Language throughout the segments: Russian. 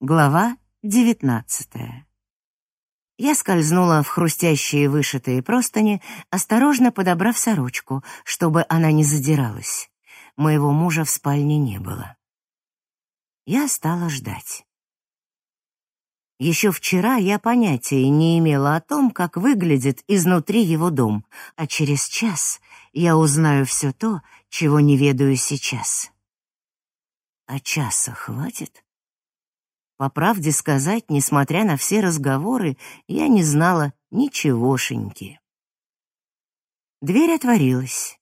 Глава девятнадцатая. Я скользнула в хрустящие вышитые простыни, осторожно подобрав сорочку, чтобы она не задиралась. Моего мужа в спальне не было. Я стала ждать. Еще вчера я понятия не имела о том, как выглядит изнутри его дом, а через час я узнаю все то, чего не ведаю сейчас. А часа хватит? По правде сказать, несмотря на все разговоры, я не знала ничегошеньки. Дверь отворилась.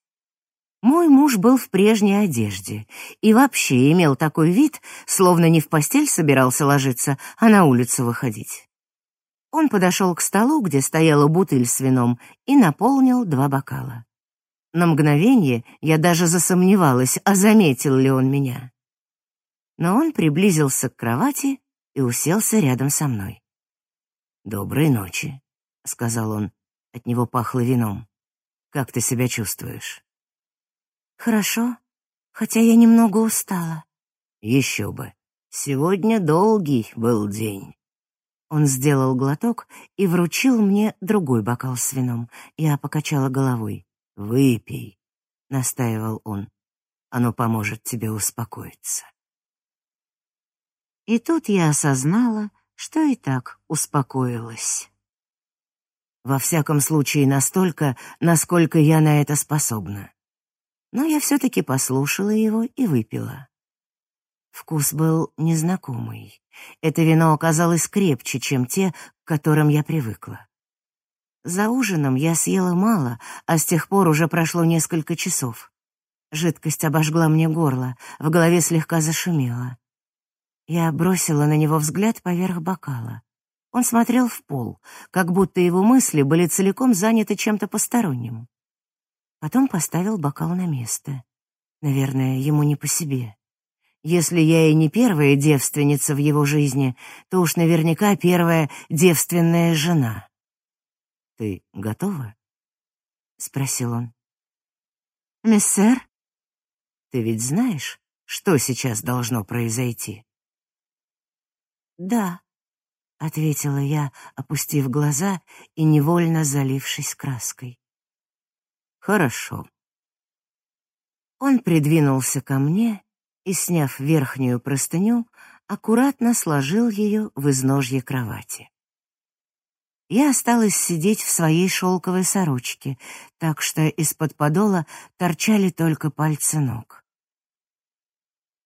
Мой муж был в прежней одежде и вообще имел такой вид, словно не в постель собирался ложиться, а на улицу выходить. Он подошел к столу, где стояла бутыль с вином, и наполнил два бокала. На мгновение я даже засомневалась, а заметил ли он меня. Но он приблизился к кровати и уселся рядом со мной. «Доброй ночи», — сказал он. От него пахло вином. «Как ты себя чувствуешь?» «Хорошо, хотя я немного устала». «Еще бы. Сегодня долгий был день». Он сделал глоток и вручил мне другой бокал с вином. Я покачала головой. «Выпей», — настаивал он. «Оно поможет тебе успокоиться». И тут я осознала, что и так успокоилась. Во всяком случае, настолько, насколько я на это способна. Но я все-таки послушала его и выпила. Вкус был незнакомый. Это вино оказалось крепче, чем те, к которым я привыкла. За ужином я съела мало, а с тех пор уже прошло несколько часов. Жидкость обожгла мне горло, в голове слегка зашумело. Я бросила на него взгляд поверх бокала. Он смотрел в пол, как будто его мысли были целиком заняты чем-то посторонним. Потом поставил бокал на место. Наверное, ему не по себе. Если я и не первая девственница в его жизни, то уж наверняка первая девственная жена. «Ты готова?» — спросил он. «Мессер?» «Ты ведь знаешь, что сейчас должно произойти?» «Да», — ответила я, опустив глаза и невольно залившись краской. «Хорошо». Он придвинулся ко мне и, сняв верхнюю простыню, аккуратно сложил ее в изножье кровати. Я осталась сидеть в своей шелковой сорочке, так что из-под подола торчали только пальцы ног.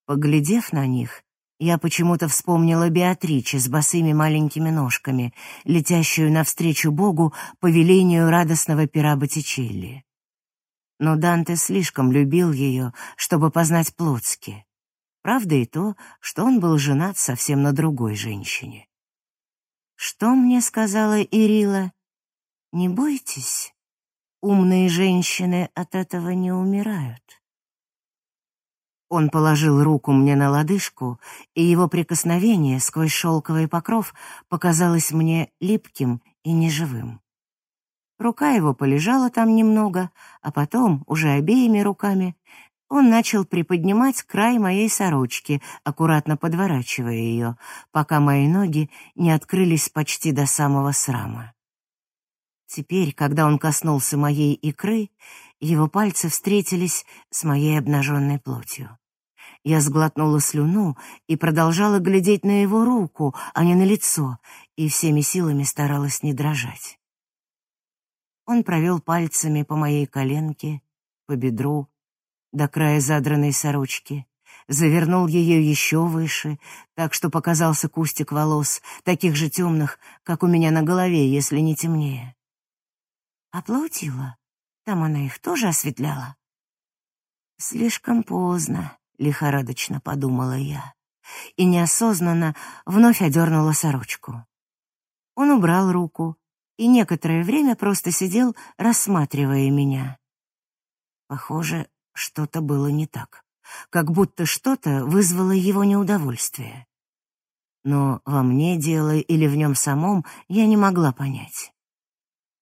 Поглядев на них, я почему-то вспомнила Беатриче с босыми маленькими ножками, летящую навстречу Богу по велению радостного пера Боттичелли. Но Данте слишком любил ее, чтобы познать Плотски. Правда и то, что он был женат совсем на другой женщине. Что мне сказала Ирила? Не бойтесь, умные женщины от этого не умирают. Он положил руку мне на лодыжку, и его прикосновение сквозь шелковый покров показалось мне липким и неживым. Рука его полежала там немного, а потом, уже обеими руками, он начал приподнимать край моей сорочки, аккуратно подворачивая ее, пока мои ноги не открылись почти до самого срама. Теперь, когда он коснулся моей икры, его пальцы встретились с моей обнаженной плотью. Я сглотнула слюну и продолжала глядеть на его руку, а не на лицо, и всеми силами старалась не дрожать. Он провел пальцами по моей коленке, по бедру, до края задранной сорочки, завернул ее еще выше, так что показался кустик волос, таких же темных, как у меня на голове, если не темнее. Оплатила. Там она их тоже осветляла. Слишком поздно, лихорадочно подумала я, и неосознанно вновь одернула сорочку. Он убрал руку и некоторое время просто сидел, рассматривая меня. Похоже, что-то было не так, как будто что-то вызвало его неудовольствие. Но во мне дело или в нем самом я не могла понять.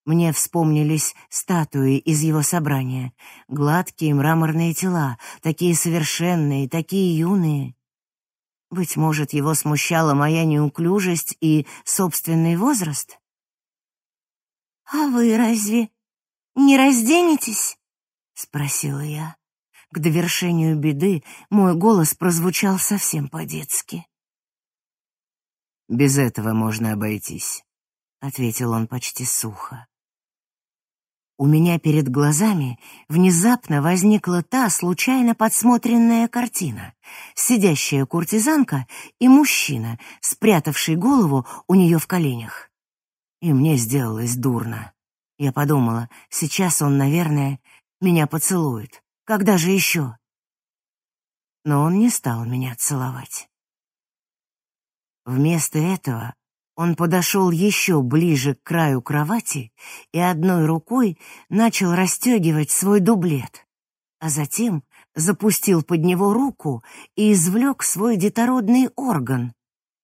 Мне вспомнились статуи из его собрания, гладкие мраморные тела, такие совершенные, такие юные. Быть может, его смущала моя неуклюжесть и собственный возраст? «А вы разве не разденетесь?» — спросила я. К довершению беды мой голос прозвучал совсем по-детски. «Без этого можно обойтись», — ответил он почти сухо. У меня перед глазами внезапно возникла та случайно подсмотренная картина. Сидящая куртизанка и мужчина, спрятавший голову у нее в коленях. И мне сделалось дурно. Я подумала, сейчас он, наверное, меня поцелует. Когда же еще? Но он не стал меня целовать. Вместо этого он подошел еще ближе к краю кровати и одной рукой начал расстегивать свой дублет, а затем запустил под него руку и извлек свой детородный орган,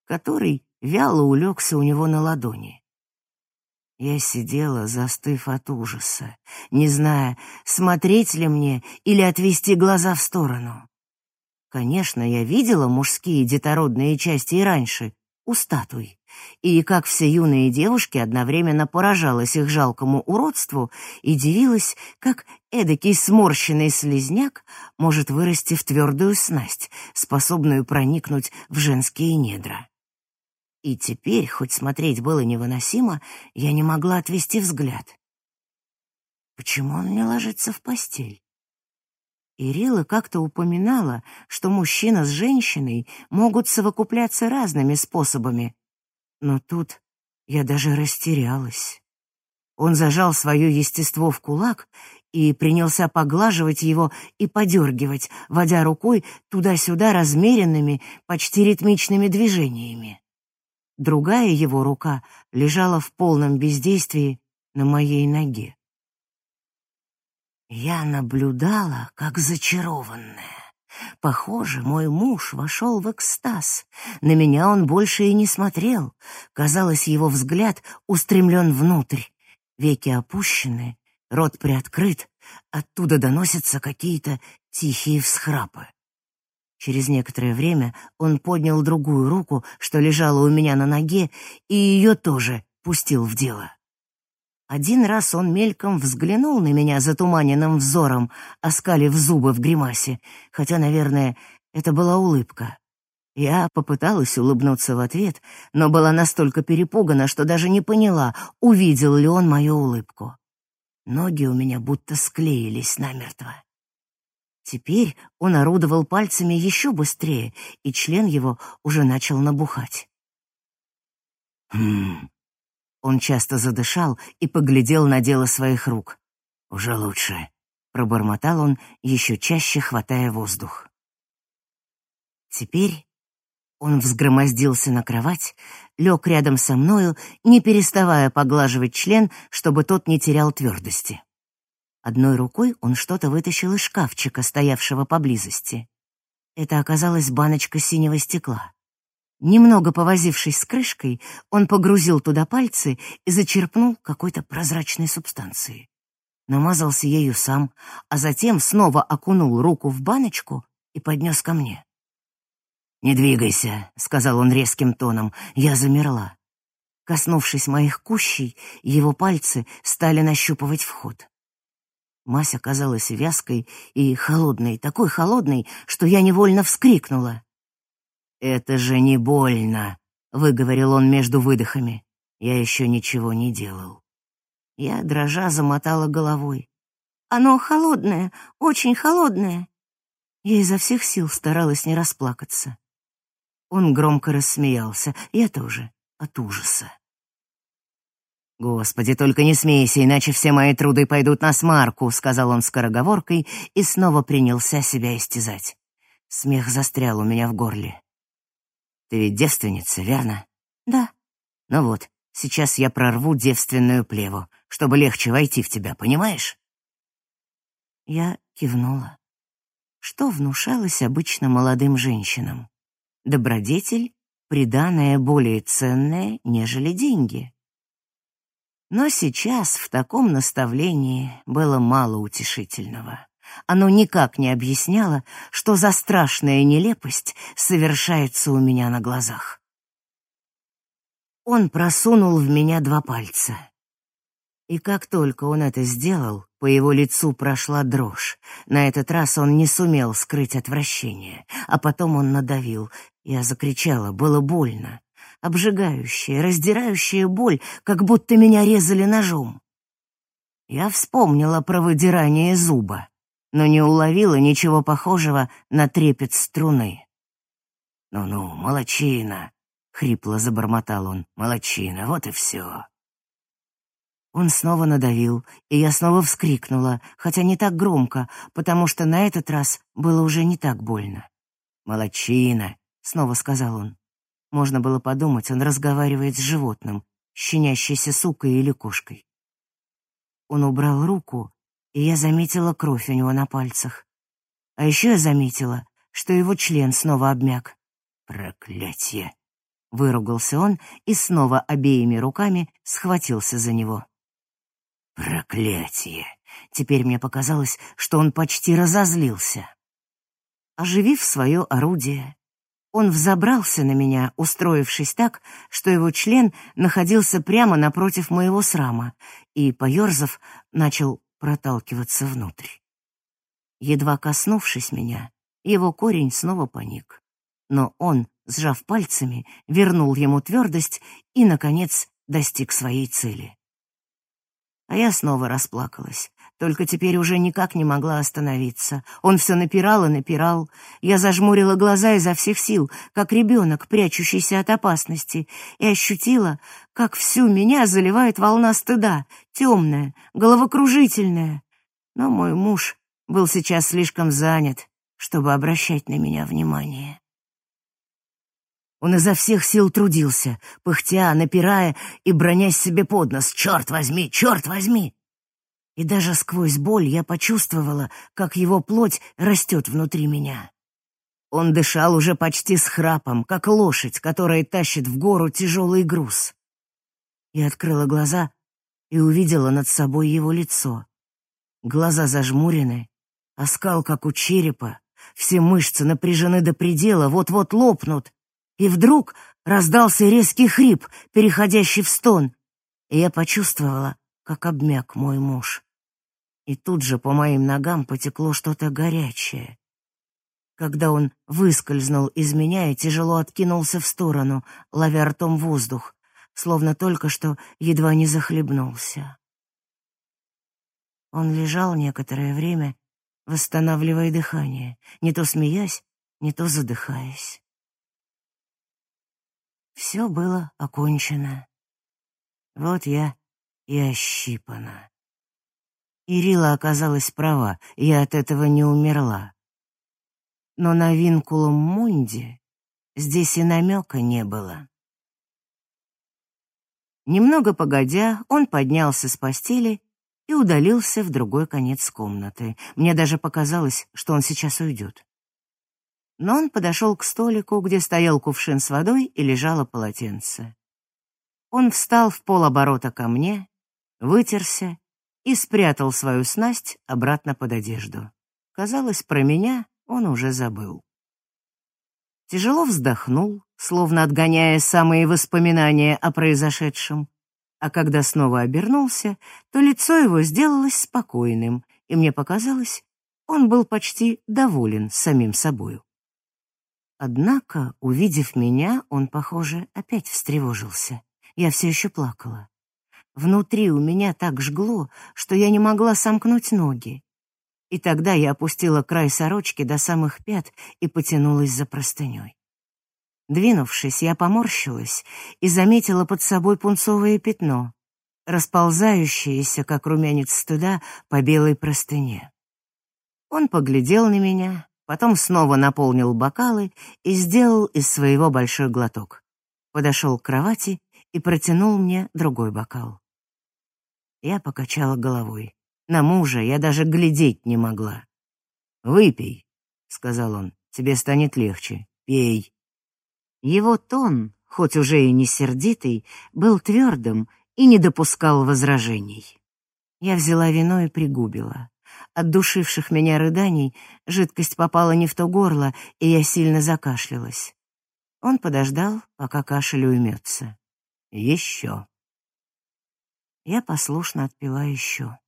который вяло улегся у него на ладони. Я сидела, застыв от ужаса, не зная, смотреть ли мне или отвести глаза в сторону. Конечно, я видела мужские детородные части и раньше, у статуй. И, как все юные девушки, одновременно поражалась их жалкому уродству и дивилась, как эдакий сморщенный слезняк может вырасти в твердую снасть, способную проникнуть в женские недра. И теперь, хоть смотреть было невыносимо, я не могла отвести взгляд. Почему он не ложится в постель? Ирила как-то упоминала, что мужчина с женщиной могут совокупляться разными способами. Но тут я даже растерялась. Он зажал свое естество в кулак и принялся поглаживать его и подергивать, водя рукой туда-сюда размеренными, почти ритмичными движениями. Другая его рука лежала в полном бездействии на моей ноге. Я наблюдала, как зачарованная. Похоже, мой муж вошел в экстаз. На меня он больше и не смотрел. Казалось, его взгляд устремлен внутрь. Веки опущены, рот приоткрыт, оттуда доносятся какие-то тихие всхрапы. Через некоторое время он поднял другую руку, что лежала у меня на ноге, и ее тоже пустил в дело. Один раз он мельком взглянул на меня затуманенным взором, оскалив зубы в гримасе, хотя, наверное, это была улыбка. Я попыталась улыбнуться в ответ, но была настолько перепугана, что даже не поняла, увидел ли он мою улыбку. Ноги у меня будто склеились намертво. Теперь он орудовал пальцами еще быстрее, и член его уже начал набухать. «Хм, он часто задышал и поглядел на дело своих рук. «Уже лучше», — пробормотал он, еще чаще хватая воздух. Теперь он взгромоздился на кровать, лег рядом со мною, не переставая поглаживать член, чтобы тот не терял твердости. Одной рукой он что-то вытащил из шкафчика, стоявшего поблизости. Это оказалась баночка синего стекла. Немного повозившись с крышкой, он погрузил туда пальцы и зачерпнул какой-то прозрачной субстанции. Намазался ею сам, а затем снова окунул руку в баночку и поднес ко мне. «Не двигайся», — сказал он резким тоном. Я замерла. Коснувшись моих кущей, его пальцы стали нащупывать вход. Мась оказалась вязкой и холодной, такой холодной, что я невольно вскрикнула. «Это же не больно», — выговорил он между выдохами. Я еще ничего не делал. Я, дрожа, замотала головой. «Оно холодное, очень холодное». Я изо всех сил старалась не расплакаться. Он громко рассмеялся, я тоже, от ужаса. «Господи, только не смейся, иначе все мои труды пойдут на смарку», — сказал он скороговоркой и снова принялся себя истязать. Смех застрял у меня в горле. Ты ведь девственница, верно? Да. Ну вот, сейчас я прорву девственную плеву, чтобы легче войти в тебя, понимаешь? Я кивнула. Что внушалось обычно молодым женщинам? Добродетель — приданное более ценное, нежели деньги. Но сейчас в таком наставлении было мало утешительного. Оно никак не объясняло, что за страшная нелепость совершается у меня на глазах. Он просунул в меня два пальца. И как только он это сделал, по его лицу прошла дрожь. На этот раз он не сумел скрыть отвращение, а потом он надавил. Я закричала, было больно. Обжигающая, раздирающая боль, как будто меня резали ножом. Я вспомнила про выдирание зуба, но не уловила ничего похожего на трепет струны. «Ну-ну, молочина!» — хрипло забормотал он. «Молочина, вот и все!» Он снова надавил, и я снова вскрикнула, хотя не так громко, потому что на этот раз было уже не так больно. «Молочина!» — снова сказал он. Можно было подумать, он разговаривает с животным, щенящейся сукой или кошкой. Он убрал руку, и я заметила кровь у него на пальцах. А еще я заметила, что его член снова обмяк. «Проклятье!» — выругался он и снова обеими руками схватился за него. «Проклятие!» Теперь мне показалось, что он почти разозлился. Оживив свое орудие, он взобрался на меня, устроившись так, что его член находился прямо напротив моего срама, и, поерзав, начал проталкиваться внутрь. Едва коснувшись меня, его корень снова поник. Но он, сжав пальцами, вернул ему твердость и, наконец, достиг своей цели. А я снова расплакалась. Только теперь уже никак не могла остановиться. Он все напирал и напирал. Я зажмурила глаза изо всех сил, как ребенок, прячущийся от опасности, и ощутила, как всю меня заливает волна стыда, темная, головокружительная. Но мой муж был сейчас слишком занят, чтобы обращать на меня внимание. Он изо всех сил трудился, пыхтя, напирая и бронясь себе под нос. «Черт возьми! Черт возьми!» И даже сквозь боль я почувствовала, как его плоть растет внутри меня. Он дышал уже почти с храпом, как лошадь, которая тащит в гору тяжелый груз. Я открыла глаза и увидела над собой его лицо. Глаза зажмурены, оскал, как у черепа, все мышцы напряжены до предела, вот-вот лопнут, и вдруг раздался резкий хрип, переходящий в стон, и я почувствовала, как обмяк мой муж. И тут же по моим ногам потекло что-то горячее. Когда он выскользнул из меня и тяжело откинулся в сторону, ловя ртом воздух, словно только что едва не захлебнулся. Он лежал некоторое время, восстанавливая дыхание, не то смеясь, не то задыхаясь. Все было окончено. Вот я и ощипана. Ирила оказалась права, я от этого не умерла. Но на винкулум Мунди здесь и намека не было. Немного погодя, он поднялся с постели и удалился в другой конец комнаты. Мне даже показалось, что он сейчас уйдет но он подошел к столику, где стоял кувшин с водой и лежало полотенце. Он встал в полоборота ко мне, вытерся и спрятал свою снасть обратно под одежду. Казалось, про меня он уже забыл. Тяжело вздохнул, словно отгоняя самые воспоминания о произошедшем, а когда снова обернулся, то лицо его сделалось спокойным, и мне показалось, он был почти доволен самим собою. Однако, увидев меня, он, похоже, опять встревожился. Я все еще плакала. Внутри у меня так жгло, что я не могла сомкнуть ноги. И тогда я опустила край сорочки до самых пят и потянулась за простыней. Двинувшись, я поморщилась и заметила под собой пунцовое пятно, расползающееся, как румянец стыда, по белой простыне. Он поглядел на меня, потом снова наполнил бокалы и сделал из своего большой глоток. Подошел к кровати и протянул мне другой бокал. Я покачала головой. На мужа я даже глядеть не могла. «Выпей», — сказал он, — «тебе станет легче. Пей». Его тон, хоть уже и не сердитый, был твердым и не допускал возражений. Я взяла вино и пригубила. От душивших меня рыданий жидкость попала не в то горло, и я сильно закашлялась. Он подождал, пока кашель уймется. Еще. Я послушно отпила еще.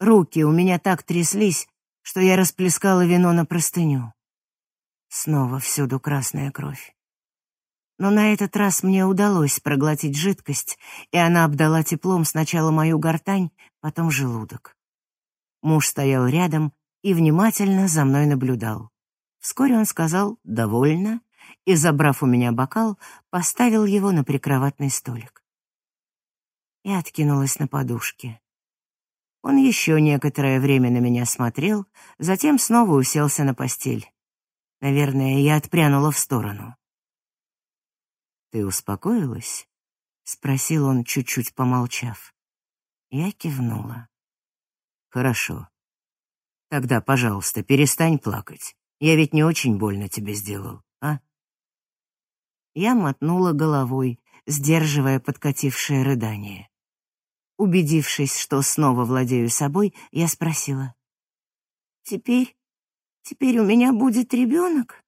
Руки у меня так тряслись, что я расплескала вино на простыню. Снова всюду красная кровь. Но на этот раз мне удалось проглотить жидкость, и она обдала теплом сначала мою гортань, потом желудок. Муж стоял рядом и внимательно за мной наблюдал. Вскоре он сказал «довольно» и, забрав у меня бокал, поставил его на прикроватный столик. Я откинулась на подушке. Он еще некоторое время на меня смотрел, затем снова уселся на постель. Наверное, я отпрянула в сторону. «Ты успокоилась?» — спросил он, чуть-чуть помолчав. Я кивнула. Хорошо. Тогда, пожалуйста, перестань плакать. Я ведь не очень больно тебе сделал, а? Я мотнула головой, сдерживая подкатившее рыдание. Убедившись, что снова владею собой, я спросила: "Теперь, теперь у меня будет ребенок?»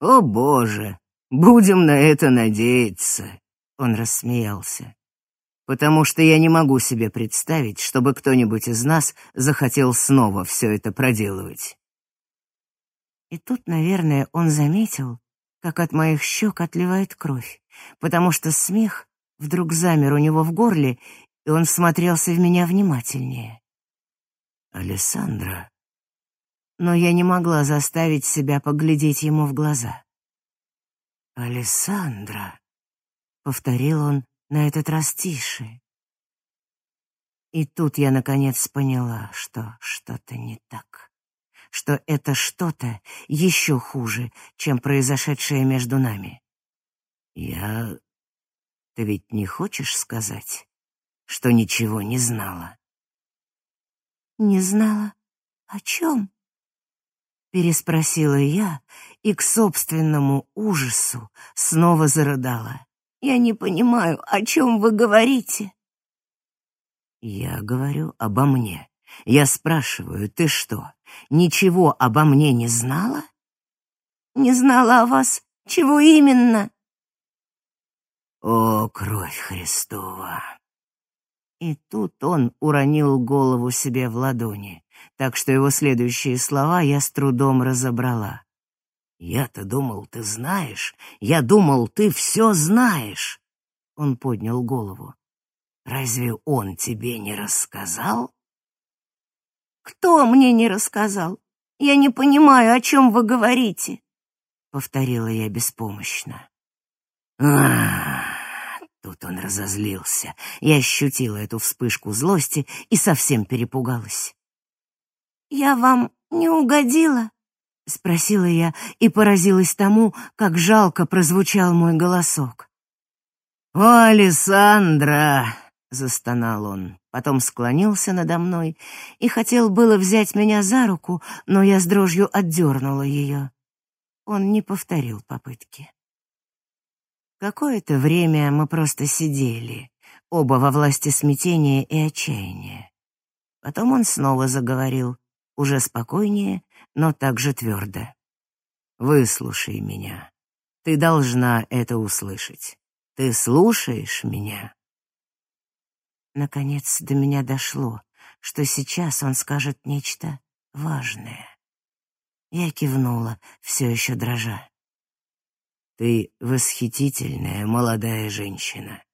О, боже, будем на это надеяться, он рассмеялся потому что я не могу себе представить, чтобы кто-нибудь из нас захотел снова все это проделывать. И тут, наверное, он заметил, как от моих щек отливает кровь, потому что смех вдруг замер у него в горле, и он всмотрелся в меня внимательнее. «Алессандра...» Но я не могла заставить себя поглядеть ему в глаза. «Алессандра...» — повторил он, на этот раз тише. И тут я наконец поняла, что что-то не так. Что это что-то еще хуже, чем произошедшее между нами. Я... Ты ведь не хочешь сказать, что ничего не знала? Не знала? О чем? Переспросила я и к собственному ужасу снова зарыдала. Я не понимаю, о чем вы говорите. Я говорю обо мне. Я спрашиваю, ты что, ничего обо мне не знала? Не знала о вас. Чего именно? О, кровь Христова! И тут он уронил голову себе в ладони, так что его следующие слова я с трудом разобрала. «Я-то думал, ты знаешь. Я думал, ты все знаешь». Он поднял голову. «Разве он тебе не рассказал?» «Кто мне не рассказал? Я не понимаю, о чем вы говорите», — повторила я беспомощно. а Тут он разозлился. Я ощутила эту вспышку злости и совсем перепугалась. «Я вам не угодила?» — спросила я и поразилась тому, как жалко прозвучал мой голосок. «О, Александра!» — застонал он, потом склонился надо мной и хотел было взять меня за руку, но я с дрожью отдернула ее. Он не повторил попытки. Какое-то время мы просто сидели, оба во власти смятения и отчаяния. Потом он снова заговорил, уже спокойнее но также твердо. «Выслушай меня. Ты должна это услышать. Ты слушаешь меня?» Наконец до меня дошло, что сейчас он скажет нечто важное. Я кивнула, все еще дрожа. «Ты восхитительная молодая женщина.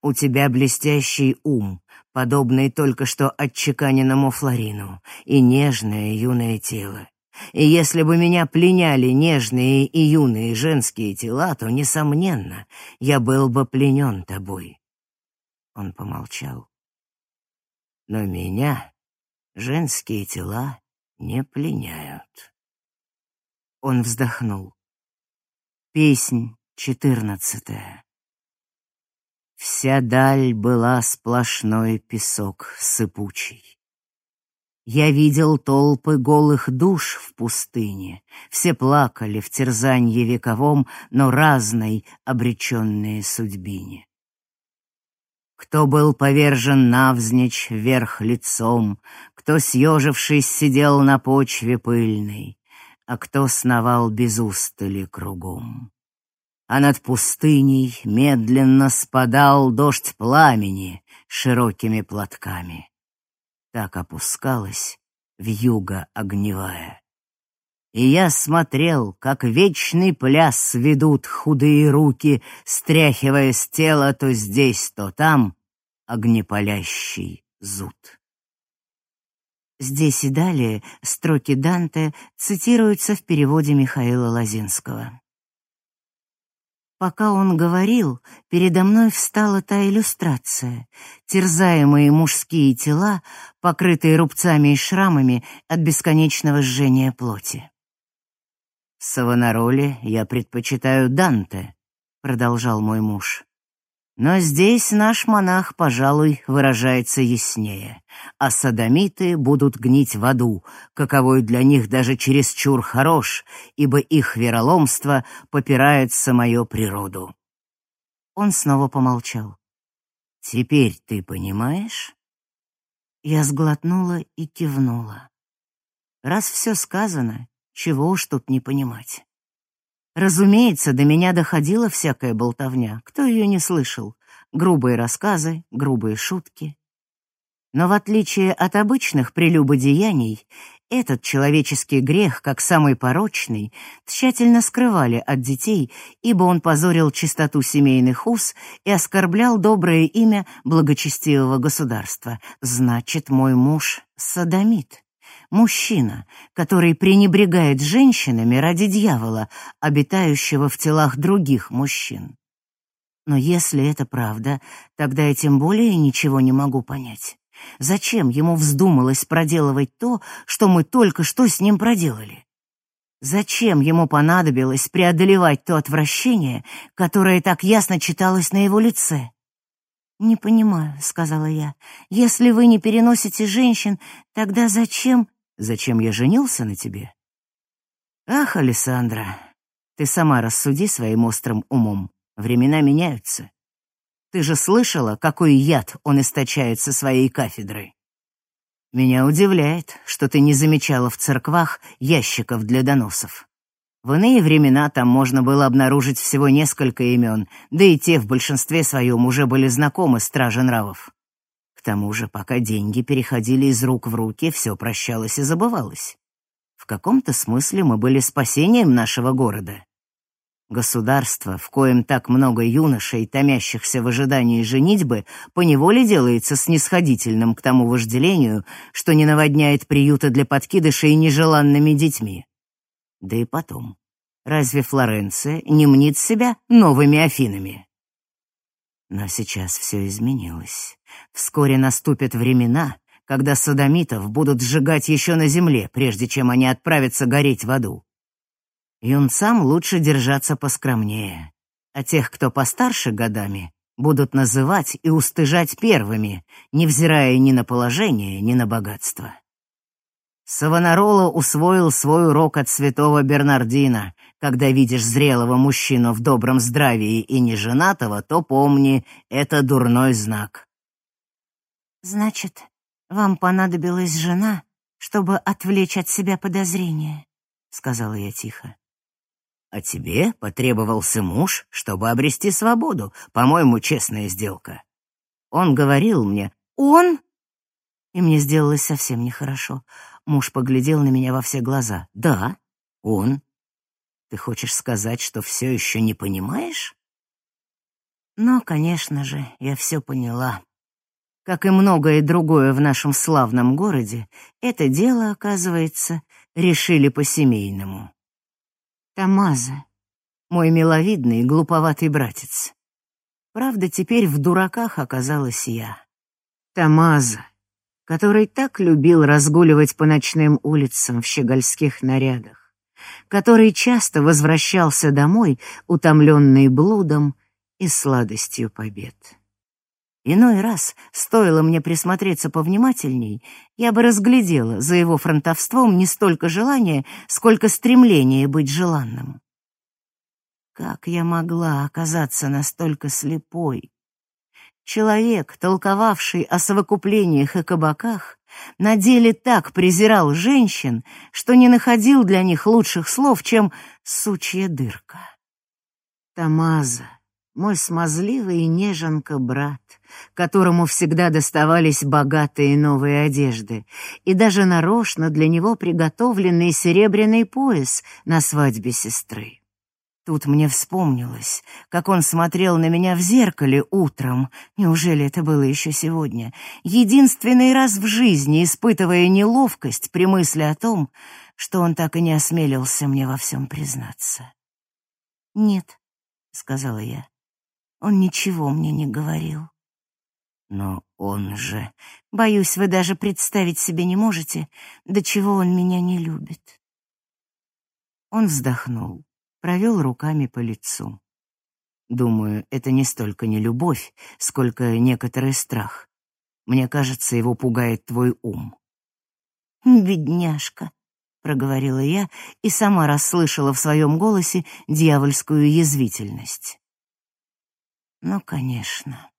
У тебя блестящий ум, подобный только что отчеканенному флорину, и нежное юное тело. И если бы меня пленяли нежные и юные женские тела, то, несомненно, я был бы пленен тобой. Он помолчал. Но меня женские тела не пленяют. Он вздохнул. Песнь четырнадцатая. Вся даль была сплошной песок сыпучий. Я видел толпы голых душ в пустыне. Все плакали в терзанье вековом, но разной, обреченные судьбине. Кто был повержен навзничь вверх лицом, Кто, съежившись, сидел на почве пыльной, А кто сновал без устали кругом. А над пустыней медленно спадал дождь пламени Широкими платками. Так опускалась в юго огневая. И я смотрел, как вечный пляс ведут худые руки, стряхивая с тела то здесь, то там огнепалящий зуд. Здесь и далее строки Данте цитируются в переводе Михаила Лозинского. Пока он говорил, передо мной встала та иллюстрация. Терзаемые мужские тела, покрытые рубцами и шрамами от бесконечного жжения плоти. В Савонароле я предпочитаю Данте, продолжал мой муж. Но здесь наш монах, пожалуй, выражается яснее, а садомиты будут гнить в аду, каковой для них даже чересчур хорош, ибо их вероломство попирает самую природу. Он снова помолчал. «Теперь ты понимаешь?» Я сглотнула и кивнула. Раз все сказано, чего уж тут не понимать. Разумеется, до меня доходила всякая болтовня. Кто ее не слышал? Грубые рассказы, грубые шутки. Но в отличие от обычных прелюбодеяний, этот человеческий грех, как самый порочный, тщательно скрывали от детей, ибо он позорил чистоту семейных уз и оскорблял доброе имя благочестивого государства. Значит, мой муж — садомит. Мужчина, который пренебрегает женщинами ради дьявола, обитающего в телах других мужчин. Но если это правда, тогда я тем более ничего не могу понять. Зачем ему вздумалось проделывать то, что мы только что с ним проделали? Зачем ему понадобилось преодолевать то отвращение, которое так ясно читалось на его лице? «Не понимаю», — сказала я. «Если вы не переносите женщин, тогда зачем...» Зачем я женился на тебе? Ах, Александра, ты сама рассуди своим острым умом. Времена меняются. Ты же слышала, какой яд он источает со своей кафедры? Меня удивляет, что ты не замечала в церквах ящиков для доносов. В иные времена там можно было обнаружить всего несколько имен, да и те в большинстве своем уже были знакомы страже нравов. К тому же, пока деньги переходили из рук в руки, все прощалось и забывалось. В каком-то смысле мы были спасением нашего города. Государство, в коем так много юношей, томящихся в ожидании женитьбы, поневоле делается снисходительным к тому вожделению, что не наводняет приюты для подкидышей нежеланными детьми. Да и потом, разве Флоренция не мнит себя новыми Афинами? Но сейчас все изменилось. Вскоре наступят времена, когда садомитов будут сжигать еще на земле, прежде чем они отправятся гореть в аду. Юнцам лучше держаться поскромнее, а тех, кто постарше годами, будут называть и устыжать первыми, невзирая ни на положение, ни на богатство. Савонарола усвоил свой урок от святого Бернардина. Когда видишь зрелого мужчину в добром здравии и неженатого, то помни, это дурной знак. «Значит, вам понадобилась жена, чтобы отвлечь от себя подозрения», — сказала я тихо. «А тебе потребовался муж, чтобы обрести свободу, по-моему, честная сделка. Он говорил мне...» «Он?» И мне сделалось совсем нехорошо. Муж поглядел на меня во все глаза. «Да, он. Ты хочешь сказать, что все еще не понимаешь?» Но, конечно же, я все поняла. Как и многое другое в нашем славном городе, это дело, оказывается, решили по-семейному. Тамаза, мой миловидный глуповатый братец. Правда, теперь в дураках оказалась я. Тамаза, который так любил разгуливать по ночным улицам в щегольских нарядах, который часто возвращался домой, утомленный блудом и сладостью побед. Иной раз, стоило мне присмотреться повнимательней, я бы разглядела за его фронтовством не столько желание, сколько стремление быть желанным. Как я могла оказаться настолько слепой? Человек, толковавший о совокуплениях и кабаках, на деле так презирал женщин, что не находил для них лучших слов, чем «сучья дырка». Тамаза, мой смазливый неженка-брат, которому всегда доставались богатые новые одежды, и даже нарочно для него приготовленный серебряный пояс на свадьбе сестры. Тут мне вспомнилось, как он смотрел на меня в зеркале утром, неужели это было еще сегодня, единственный раз в жизни испытывая неловкость при мысли о том, что он так и не осмелился мне во всем признаться. «Нет», — сказала я, — «он ничего мне не говорил». «Но он же...» «Боюсь, вы даже представить себе не можете, до чего он меня не любит». Он вздохнул провел руками по лицу. Думаю, это не столько не любовь, сколько некоторый страх. Мне кажется, его пугает твой ум. «Бедняжка», — проговорила я и сама расслышала в своем голосе дьявольскую язвительность. Ну, конечно.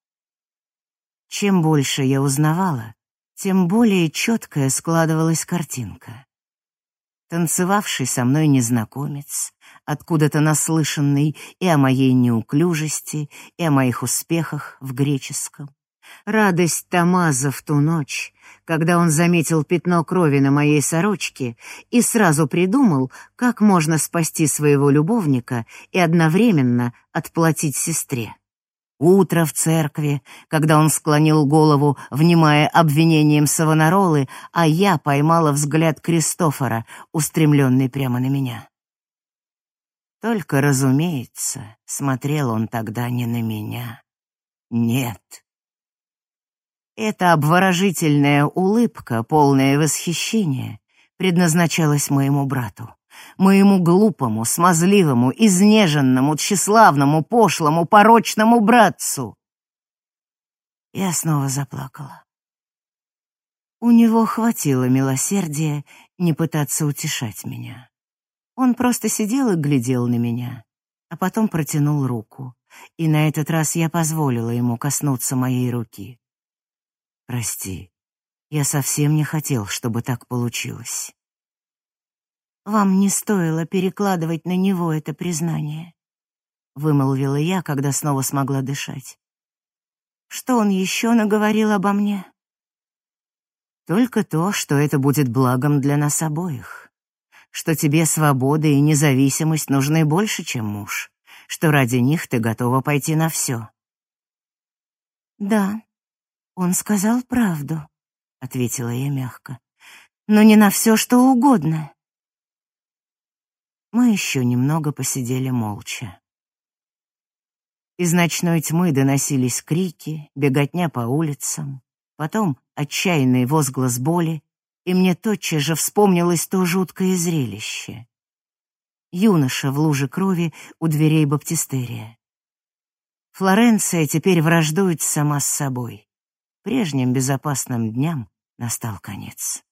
Чем больше я узнавала, тем более четкая складывалась картинка. Танцевавший со мной незнакомец, откуда-то наслышанный и о моей неуклюжести, и о моих успехах в греческом. Радость Тамаза в ту ночь, когда он заметил пятно крови на моей сорочке и сразу придумал, как можно спасти своего любовника и одновременно отплатить сестре. Утро в церкви, когда он склонил голову, внимая обвинением Савонаролы, а я поймала взгляд Кристофора, устремленный прямо на меня. Только, разумеется, смотрел он тогда не на меня. Нет. Эта обворожительная улыбка, полное восхищение, предназначалась моему брату моему глупому, смазливому, изнеженному, тщеславному, пошлому, порочному братцу. Я снова заплакала. У него хватило милосердия не пытаться утешать меня. Он просто сидел и глядел на меня, а потом протянул руку, и на этот раз я позволила ему коснуться моей руки. «Прости, я совсем не хотел, чтобы так получилось». Вам не стоило перекладывать на него это признание, вымолвила я, когда снова смогла дышать. Что он еще наговорил обо мне? Только то, что это будет благом для нас обоих. Что тебе свобода и независимость нужны больше, чем муж. Что ради них ты готова пойти на все. Да, он сказал правду, ответила я мягко. Но не на все, что угодно. Мы еще немного посидели молча. Из ночной тьмы доносились крики, беготня по улицам, потом отчаянный возглас боли, и мне тотчас же вспомнилось то жуткое зрелище. Юноша в луже крови у дверей баптистерия. Флоренция теперь враждует сама с собой. Прежним безопасным дням настал конец.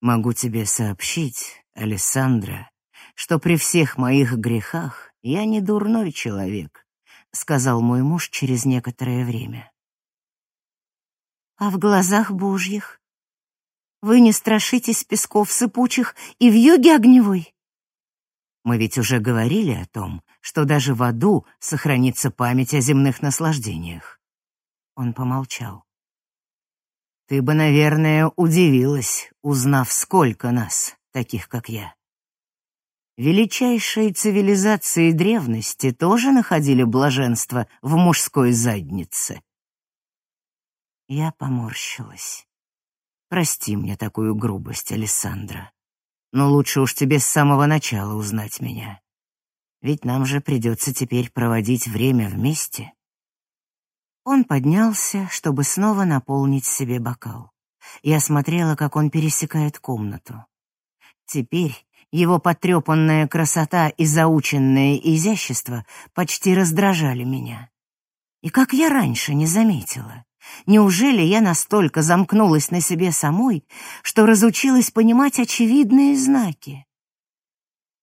Могу тебе сообщить, Алессандра, что при всех моих грехах я не дурной человек, сказал мой муж через некоторое время. А в глазах Божьих вы не страшитесь песков сыпучих и в юге огневой? Мы ведь уже говорили о том, что даже в аду сохранится память о земных наслаждениях. Он помолчал. Ты бы, наверное, удивилась, узнав, сколько нас, таких как я. Величайшие цивилизации древности тоже находили блаженство в мужской заднице. Я поморщилась. Прости мне такую грубость, Александра. Но лучше уж тебе с самого начала узнать меня. Ведь нам же придется теперь проводить время вместе. Он поднялся, чтобы снова наполнить себе бокал. Я смотрела, как он пересекает комнату. Теперь его потрепанная красота и заученное изящество почти раздражали меня. И как я раньше не заметила? Неужели я настолько замкнулась на себе самой, что разучилась понимать очевидные знаки?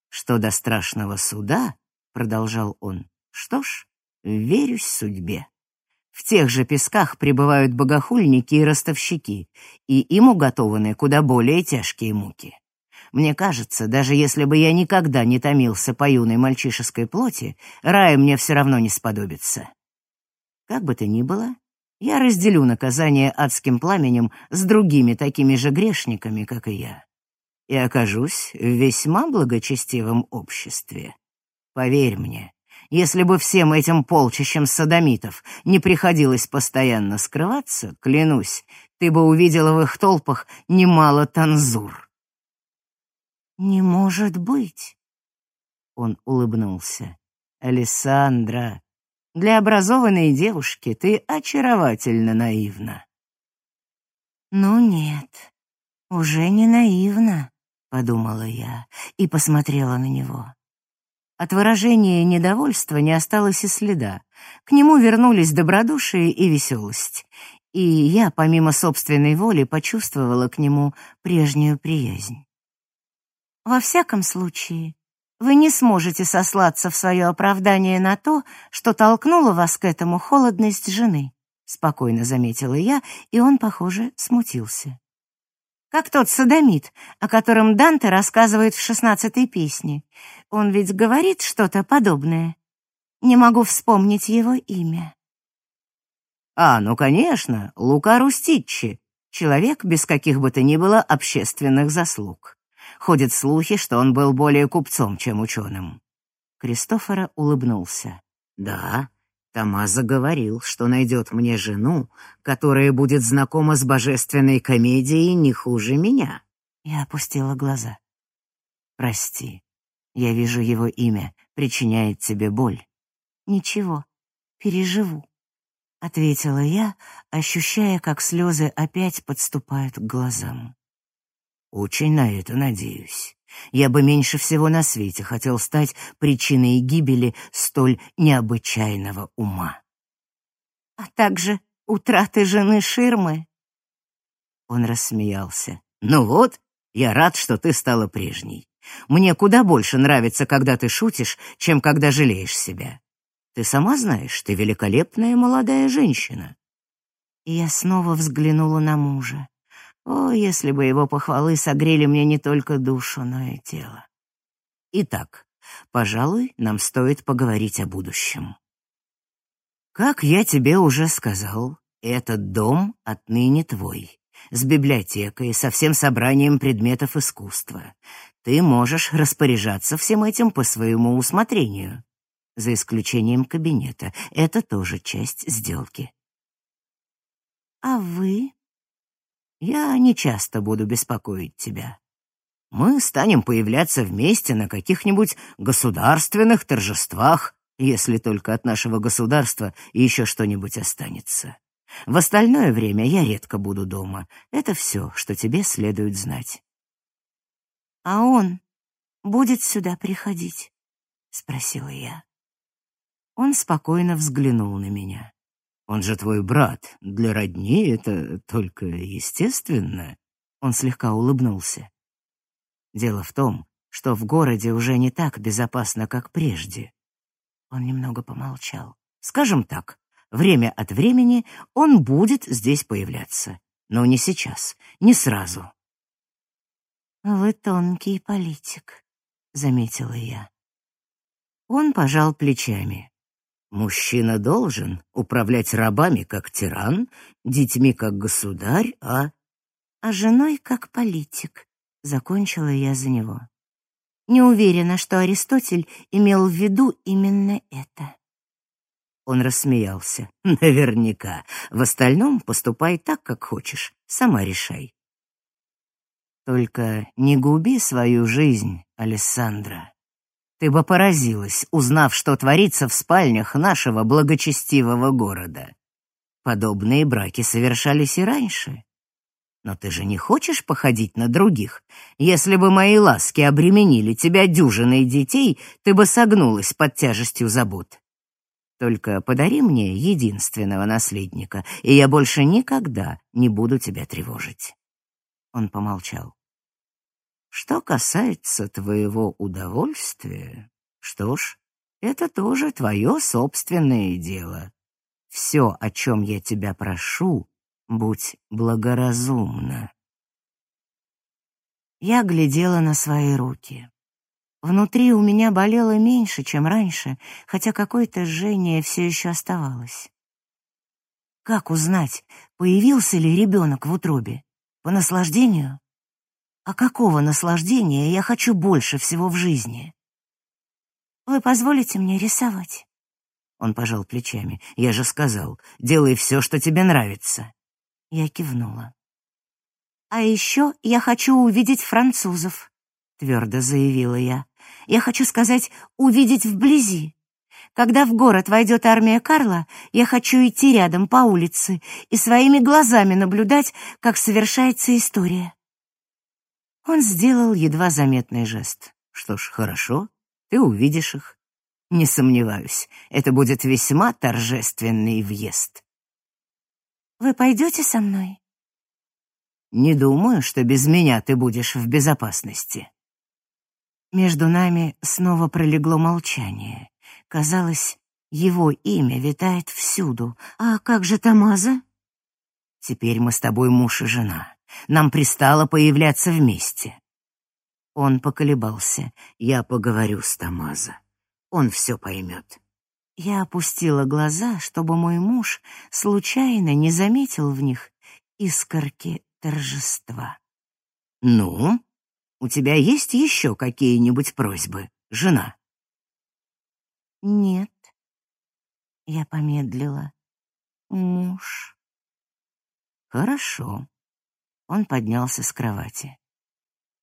Что до страшного суда, продолжал он. Что ж, верюсь судьбе. В тех же песках пребывают богохульники и ростовщики, и им уготованы куда более тяжкие муки. Мне кажется, даже если бы я никогда не томился по юной мальчишеской плоти, рай мне все равно не сподобится. Как бы то ни было, я разделю наказание адским пламенем с другими такими же грешниками, как и я, и окажусь в весьма благочестивом обществе. Поверь мне, если бы всем этим полчищам садомитов не приходилось постоянно скрываться, клянусь, ты бы увидела в их толпах немало танзур. «Не может быть!» Он улыбнулся. «Алессандра, для образованной девушки ты очаровательно наивна». «Ну нет, уже не наивна», — подумала я и посмотрела на него. От выражения недовольства не осталось и следа. К нему вернулись добродушие и веселость. И я, помимо собственной воли, почувствовала к нему прежнюю приязнь. Во всяком случае, вы не сможете сослаться в свое оправдание на то, что толкнула вас к этому холодность жены, спокойно заметила я, и он, похоже, смутился. Как тот садомит, о котором Данте рассказывает в шестнадцатой песне. Он ведь говорит что-то подобное. Не могу вспомнить его имя. А, ну, конечно, Лука Рустиччи, человек без каких бы то ни было общественных заслуг. Ходят слухи, что он был более купцом, чем ученым. Кристофора улыбнулся. «Да, Томазо говорил, что найдет мне жену, которая будет знакома с божественной комедией не хуже меня». Я опустила глаза. «Прости, я вижу его имя, причиняет тебе боль». «Ничего, переживу», — ответила я, ощущая, как слезы опять подступают к глазам. Очень на это надеюсь. Я бы меньше всего на свете хотел стать причиной гибели столь необычайного ума. А также утраты жены Ширмы. Он рассмеялся. Ну вот, я рад, что ты стала прежней. Мне куда больше нравится, когда ты шутишь, чем когда жалеешь себя. Ты сама знаешь, ты великолепная молодая женщина. И я снова взглянула на мужа. О, если бы его похвалы согрели мне не только душу, но и тело. Итак, пожалуй, нам стоит поговорить о будущем. Как я тебе уже сказал, этот дом отныне твой, с библиотекой, со всем собранием предметов искусства. Ты можешь распоряжаться всем этим по своему усмотрению, за исключением кабинета. Это тоже часть сделки. А вы? Я не часто буду беспокоить тебя. Мы станем появляться вместе на каких-нибудь государственных торжествах, если только от нашего государства еще что-нибудь останется. В остальное время я редко буду дома. Это все, что тебе следует знать. А он будет сюда приходить? спросила я. Он спокойно взглянул на меня. Он же твой брат. Для родни это только естественно. Он слегка улыбнулся. Дело в том, что в городе уже не так безопасно, как прежде. Он немного помолчал. Скажем так, время от времени он будет здесь появляться, но не сейчас, не сразу. Вы тонкий политик, заметила я. Он пожал плечами. Мужчина должен управлять рабами как тиран, детьми как государь, а... А женой как политик, закончила я за него. Не уверена, что Аристотель имел в виду именно это. Он рассмеялся. Наверняка. В остальном поступай так, как хочешь. Сама решай. Только не губи свою жизнь, Алессандра. Ты бы поразилась, узнав, что творится в спальнях нашего благочестивого города. Подобные браки совершались и раньше. Но ты же не хочешь походить на других? Если бы мои ласки обременили тебя дюжиной детей, ты бы согнулась под тяжестью забот. Только подари мне единственного наследника, и я больше никогда не буду тебя тревожить. Он помолчал. Что касается твоего удовольствия, что ж, это тоже твое собственное дело. Все, о чем я тебя прошу, будь благоразумна. Я глядела на свои руки. Внутри у меня болело меньше, чем раньше, хотя какое-то жжение все еще оставалось. Как узнать, появился ли ребенок в утробе? По наслаждению? А какого наслаждения я хочу больше всего в жизни? Вы позволите мне рисовать? Он пожал плечами. Я же сказал, делай все, что тебе нравится. Я кивнула. А еще я хочу увидеть французов, твердо заявила я. Я хочу сказать, увидеть вблизи. Когда в город войдет армия Карла, я хочу идти рядом по улице и своими глазами наблюдать, как совершается история. Он сделал едва заметный жест. Что ж, хорошо, ты увидишь их. Не сомневаюсь, это будет весьма торжественный въезд. Вы пойдете со мной? Не думаю, что без меня ты будешь в безопасности. Между нами снова пролегло молчание. Казалось, его имя витает всюду. А как же Тамаза? Теперь мы с тобой муж и жена. Нам пристало появляться вместе. Он поколебался. Я поговорю с Тамаза. Он все поймет. Я опустила глаза, чтобы мой муж случайно не заметил в них искорки торжества. «Ну, у тебя есть еще какие-нибудь просьбы, жена?» «Нет». Я помедлила. «Муж». «Хорошо». Он поднялся с кровати.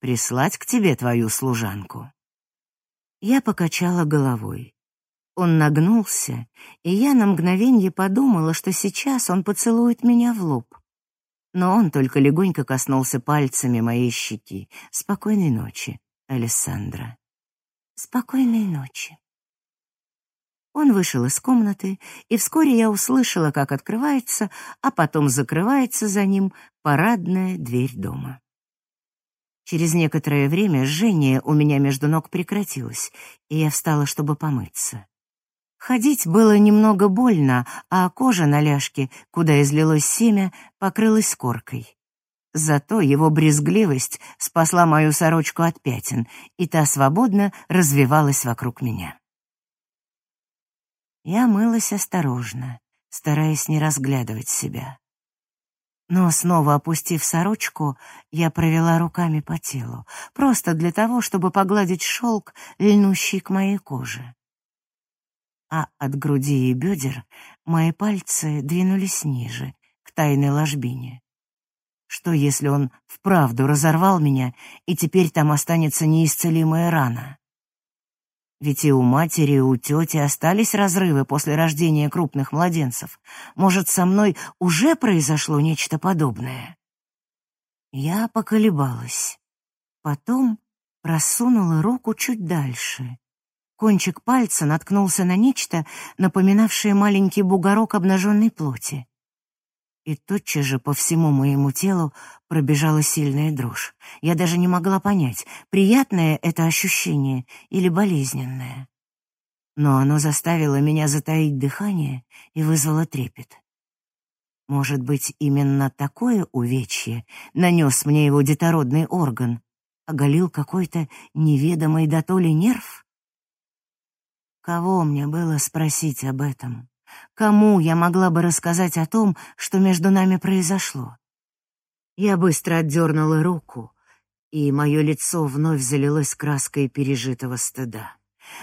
«Прислать к тебе твою служанку?» Я покачала головой. Он нагнулся, и я на мгновение подумала, что сейчас он поцелует меня в лоб но он только легонько коснулся пальцами моей щеки. «Спокойной ночи, Алессандра». «Спокойной ночи». Он вышел из комнаты, и вскоре я услышала, как открывается, а потом закрывается за ним парадная дверь дома. Через некоторое время жжение у меня между ног прекратилось, и я встала, чтобы помыться. Ходить было немного больно, а кожа на ляжке, куда излилось семя, покрылась коркой. Зато его брезгливость спасла мою сорочку от пятен, и та свободно развивалась вокруг меня. Я мылась осторожно, стараясь не разглядывать себя. Но снова опустив сорочку, я провела руками по телу, просто для того, чтобы погладить шелк, льнущий к моей коже а от груди и бедер мои пальцы двинулись ниже, к тайной ложбине. Что, если он вправду разорвал меня, и теперь там останется неисцелимая рана? Ведь и у матери, и у тети остались разрывы после рождения крупных младенцев. Может, со мной уже произошло нечто подобное? Я поколебалась. Потом просунула руку чуть дальше Кончик пальца наткнулся на нечто, напоминавшее маленький бугорок обнаженной плоти. И тотчас же по всему моему телу пробежала сильная дрожь. Я даже не могла понять, приятное это ощущение или болезненное. Но оно заставило меня затаить дыхание и вызвало трепет. Может быть, именно такое увечье нанес мне его детородный орган, оголил какой-то неведомый дотоле нерв? Кого мне было спросить об этом? Кому я могла бы рассказать о том, что между нами произошло? Я быстро отдернула руку, и мое лицо вновь залилось краской пережитого стыда.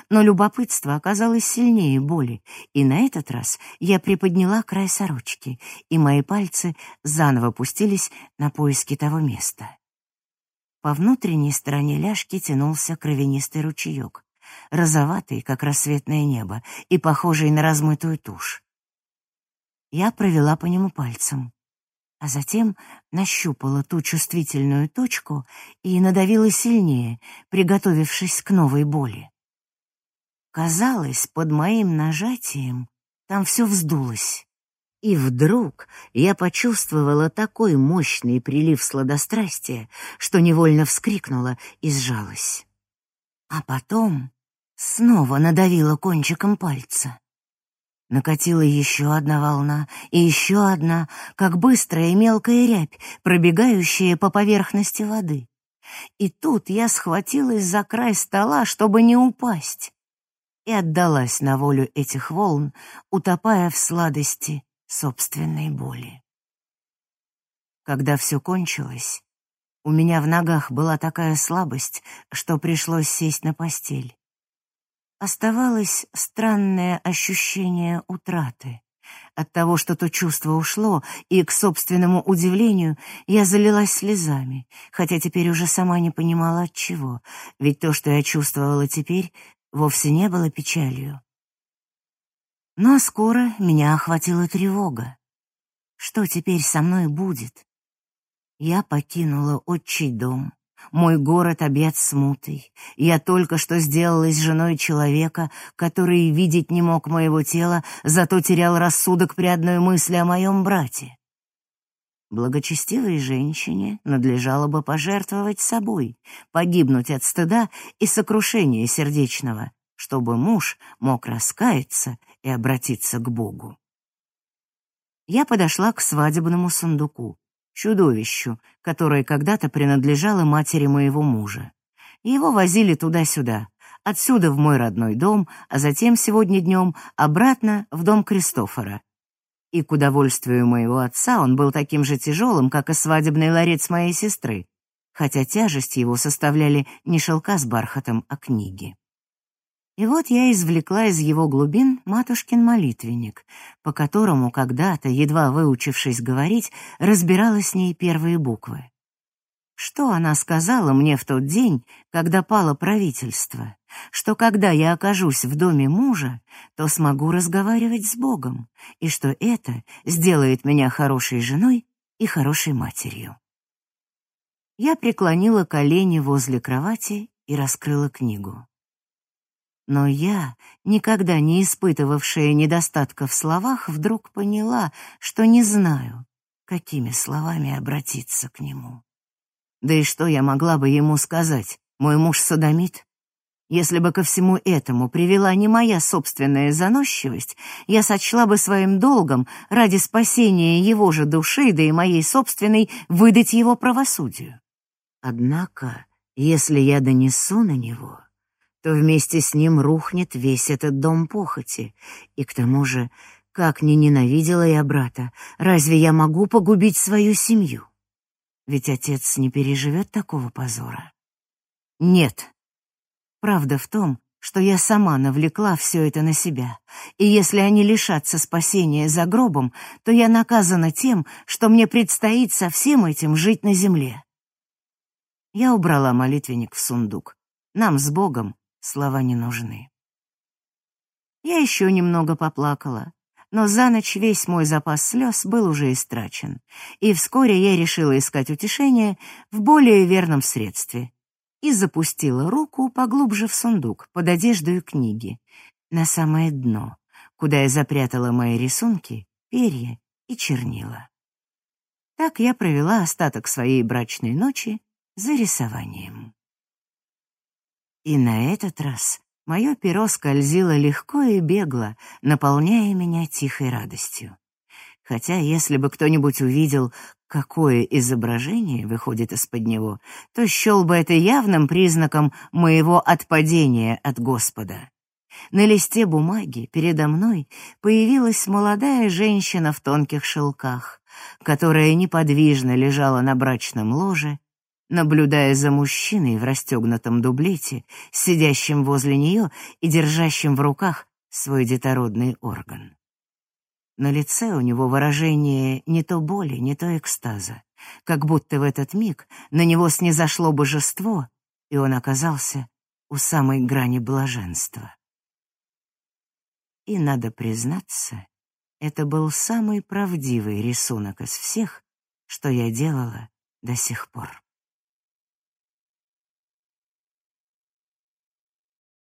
Но любопытство оказалось сильнее боли, и на этот раз я приподняла край сорочки, и мои пальцы заново пустились на поиски того места. По внутренней стороне ляжки тянулся кровянистый ручеек, розоватый, как рассветное небо, и похожий на размытую тушь. Я провела по нему пальцем, а затем нащупала ту чувствительную точку и надавила сильнее, приготовившись к новой боли. Казалось, под моим нажатием там все вздулось. И вдруг я почувствовала такой мощный прилив сладострастия, что невольно вскрикнула и сжалась. А потом Снова надавила кончиком пальца. Накатила еще одна волна, и еще одна, как быстрая и мелкая рябь, пробегающая по поверхности воды. И тут я схватилась за край стола, чтобы не упасть, и отдалась на волю этих волн, утопая в сладости собственной боли. Когда все кончилось, у меня в ногах была такая слабость, что пришлось сесть на постель. Оставалось странное ощущение утраты. От того, что то чувство ушло, и, к собственному удивлению, я залилась слезами, хотя теперь уже сама не понимала от чего, ведь то, что я чувствовала теперь, вовсе не было печалью. Но скоро меня охватила тревога. Что теперь со мной будет? Я покинула отчий дом, мой город объят смутой. Я только что сделалась женой человека, который видеть не мог моего тела, зато терял рассудок при одной мысли о моем брате. Благочестивой женщине надлежало бы пожертвовать собой, погибнуть от стыда и сокрушения сердечного, чтобы муж мог раскаяться и обратиться к Богу. Я подошла к свадебному сундуку чудовищу, которое когда-то принадлежало матери моего мужа. Его возили туда-сюда, отсюда в мой родной дом, а затем сегодня днем обратно в дом Кристофора. И к удовольствию моего отца он был таким же тяжелым, как и свадебный ларец моей сестры, хотя тяжесть его составляли не шелка с бархатом, а книги. И вот я извлекла из его глубин матушкин молитвенник, по которому когда-то, едва выучившись говорить, разбирала с ней первые буквы. Что она сказала мне в тот день, когда пало правительство? Что когда я окажусь в доме мужа, то смогу разговаривать с Богом, и что это сделает меня хорошей женой и хорошей матерью. Я преклонила колени возле кровати и раскрыла книгу. Но я, никогда не испытывавшая недостатка в словах, вдруг поняла, что не знаю, какими словами обратиться к нему. Да и что я могла бы ему сказать? Мой муж садомит? Если бы ко всему этому привела не моя собственная заносчивость, я сочла бы своим долгом ради спасения его же души, да и моей собственной, выдать его правосудию. Однако, если я донесу на него, то вместе с ним рухнет весь этот дом похоти. И к тому же, как не ненавидела я брата, разве я могу погубить свою семью? Ведь отец не переживет такого позора. Нет. Правда в том, что я сама навлекла все это на себя, и если они лишатся спасения за гробом, то я наказана тем, что мне предстоит со всем этим жить на земле. Я убрала молитвенник в сундук. Нам с Богом слова не нужны. Я еще немного поплакала, но за ночь весь мой запас слез был уже истрачен, и вскоре я решила искать утешение в более верном средстве и запустила руку поглубже в сундук под одежду и книги, на самое дно, куда я запрятала мои рисунки, перья и чернила. Так я провела остаток своей брачной ночи за рисованием. И на этот раз мое перо скользило легко и бегло, наполняя меня тихой радостью. Хотя, если бы кто-нибудь увидел, какое изображение выходит из-под него, то счел бы это явным признаком моего отпадения от Господа. На листе бумаги передо мной появилась молодая женщина в тонких шелках, которая неподвижно лежала на брачном ложе наблюдая за мужчиной в расстегнутом дублете, сидящим возле нее и держащим в руках свой детородный орган. На лице у него выражение не то боли, не то экстаза, как будто в этот миг на него снизошло божество, и он оказался у самой грани блаженства. И, надо признаться, это был самый правдивый рисунок из всех, что я делала до сих пор.